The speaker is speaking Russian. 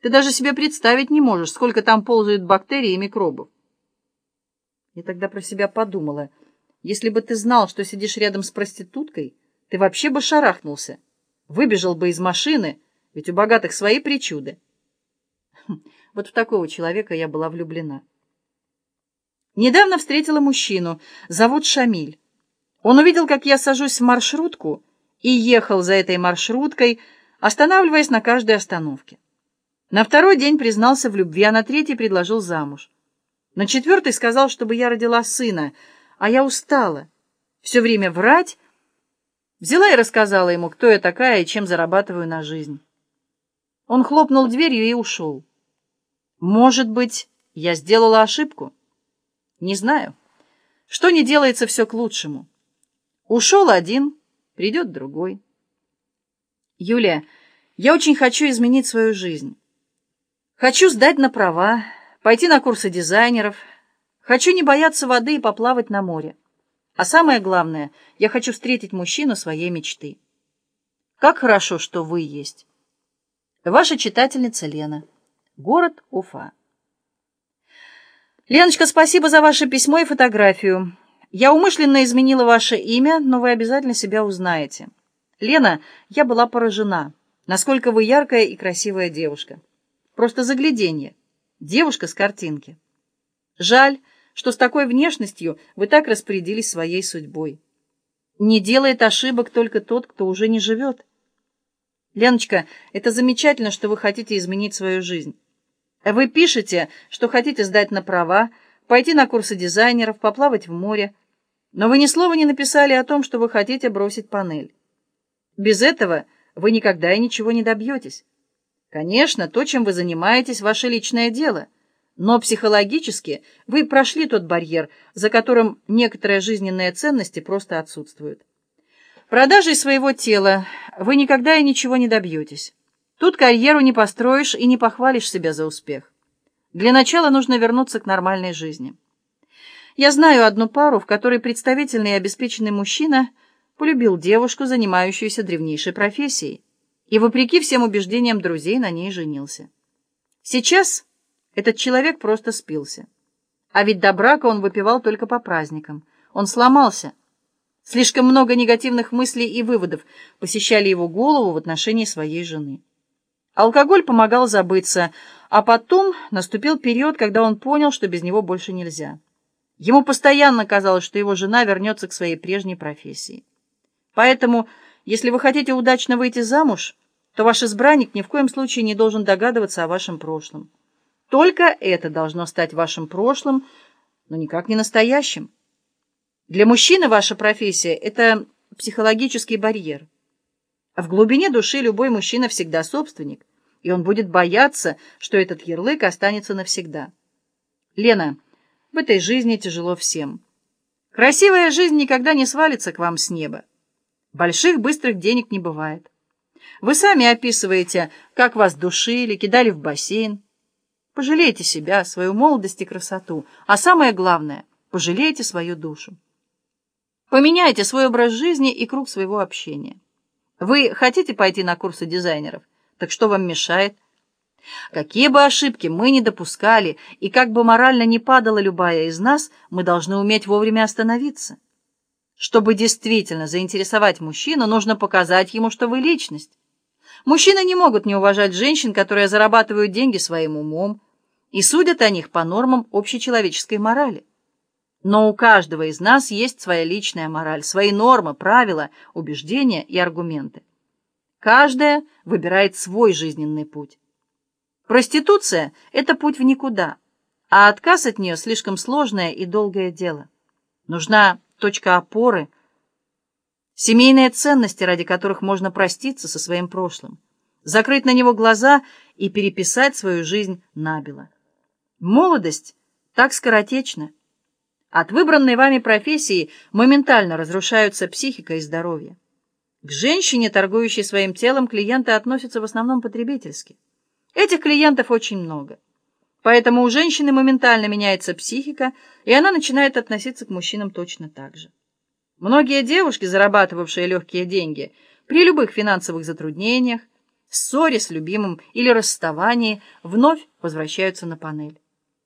Ты даже себе представить не можешь, сколько там ползают бактерий и микробов. Я тогда про себя подумала. Если бы ты знал, что сидишь рядом с проституткой, ты вообще бы шарахнулся. Выбежал бы из машины, ведь у богатых свои причуды. Хм, вот в такого человека я была влюблена. Недавно встретила мужчину, зовут Шамиль. Он увидел, как я сажусь в маршрутку, и ехал за этой маршруткой, останавливаясь на каждой остановке. На второй день признался в любви, а на третий предложил замуж. На четвертый сказал, чтобы я родила сына, а я устала. Все время врать. Взяла и рассказала ему, кто я такая и чем зарабатываю на жизнь. Он хлопнул дверью и ушел. Может быть, я сделала ошибку? Не знаю. Что не делается, все к лучшему. Ушел один, придет другой. Юлия, я очень хочу изменить свою жизнь. Хочу сдать на права, пойти на курсы дизайнеров. Хочу не бояться воды и поплавать на море. А самое главное, я хочу встретить мужчину своей мечты. Как хорошо, что вы есть. Ваша читательница Лена. Город Уфа. Леночка, спасибо за ваше письмо и фотографию. Я умышленно изменила ваше имя, но вы обязательно себя узнаете. Лена, я была поражена, насколько вы яркая и красивая девушка. Просто загляденье. Девушка с картинки. Жаль, что с такой внешностью вы так распорядились своей судьбой. Не делает ошибок только тот, кто уже не живет. Леночка, это замечательно, что вы хотите изменить свою жизнь. Вы пишете, что хотите сдать на права, пойти на курсы дизайнеров, поплавать в море, но вы ни слова не написали о том, что вы хотите бросить панель. Без этого вы никогда и ничего не добьетесь. Конечно, то, чем вы занимаетесь, ваше личное дело. Но психологически вы прошли тот барьер, за которым некоторые жизненные ценности просто отсутствуют. Продажей своего тела вы никогда и ничего не добьетесь. Тут карьеру не построишь и не похвалишь себя за успех. Для начала нужно вернуться к нормальной жизни. Я знаю одну пару, в которой представительный и обеспеченный мужчина полюбил девушку, занимающуюся древнейшей профессией и, вопреки всем убеждениям друзей, на ней женился. Сейчас этот человек просто спился. А ведь до брака он выпивал только по праздникам. Он сломался. Слишком много негативных мыслей и выводов посещали его голову в отношении своей жены. Алкоголь помогал забыться, а потом наступил период, когда он понял, что без него больше нельзя. Ему постоянно казалось, что его жена вернется к своей прежней профессии. Поэтому если вы хотите удачно выйти замуж, то ваш избранник ни в коем случае не должен догадываться о вашем прошлом. Только это должно стать вашим прошлым, но никак не настоящим. Для мужчины ваша профессия – это психологический барьер. В глубине души любой мужчина всегда собственник, и он будет бояться, что этот ярлык останется навсегда. Лена, в этой жизни тяжело всем. Красивая жизнь никогда не свалится к вам с неба. Больших быстрых денег не бывает. Вы сами описываете, как вас душили, кидали в бассейн. Пожалейте себя, свою молодость и красоту, а самое главное, пожалейте свою душу. Поменяйте свой образ жизни и круг своего общения. Вы хотите пойти на курсы дизайнеров? Так что вам мешает? Какие бы ошибки мы ни допускали, и как бы морально не падала любая из нас, мы должны уметь вовремя остановиться. Чтобы действительно заинтересовать мужчину, нужно показать ему, что вы личность. Мужчины не могут не уважать женщин, которые зарабатывают деньги своим умом и судят о них по нормам общечеловеческой морали. Но у каждого из нас есть своя личная мораль, свои нормы, правила, убеждения и аргументы. Каждая выбирает свой жизненный путь. Проституция – это путь в никуда, а отказ от нее слишком сложное и долгое дело. Нужна точка опоры, семейные ценности, ради которых можно проститься со своим прошлым, закрыть на него глаза и переписать свою жизнь набело. Молодость так скоротечна. От выбранной вами профессии моментально разрушаются психика и здоровье. К женщине, торгующей своим телом, клиенты относятся в основном потребительски. Этих клиентов очень много. Поэтому у женщины моментально меняется психика, и она начинает относиться к мужчинам точно так же. Многие девушки, зарабатывавшие легкие деньги, при любых финансовых затруднениях, ссоре с любимым или расставании, вновь возвращаются на панель.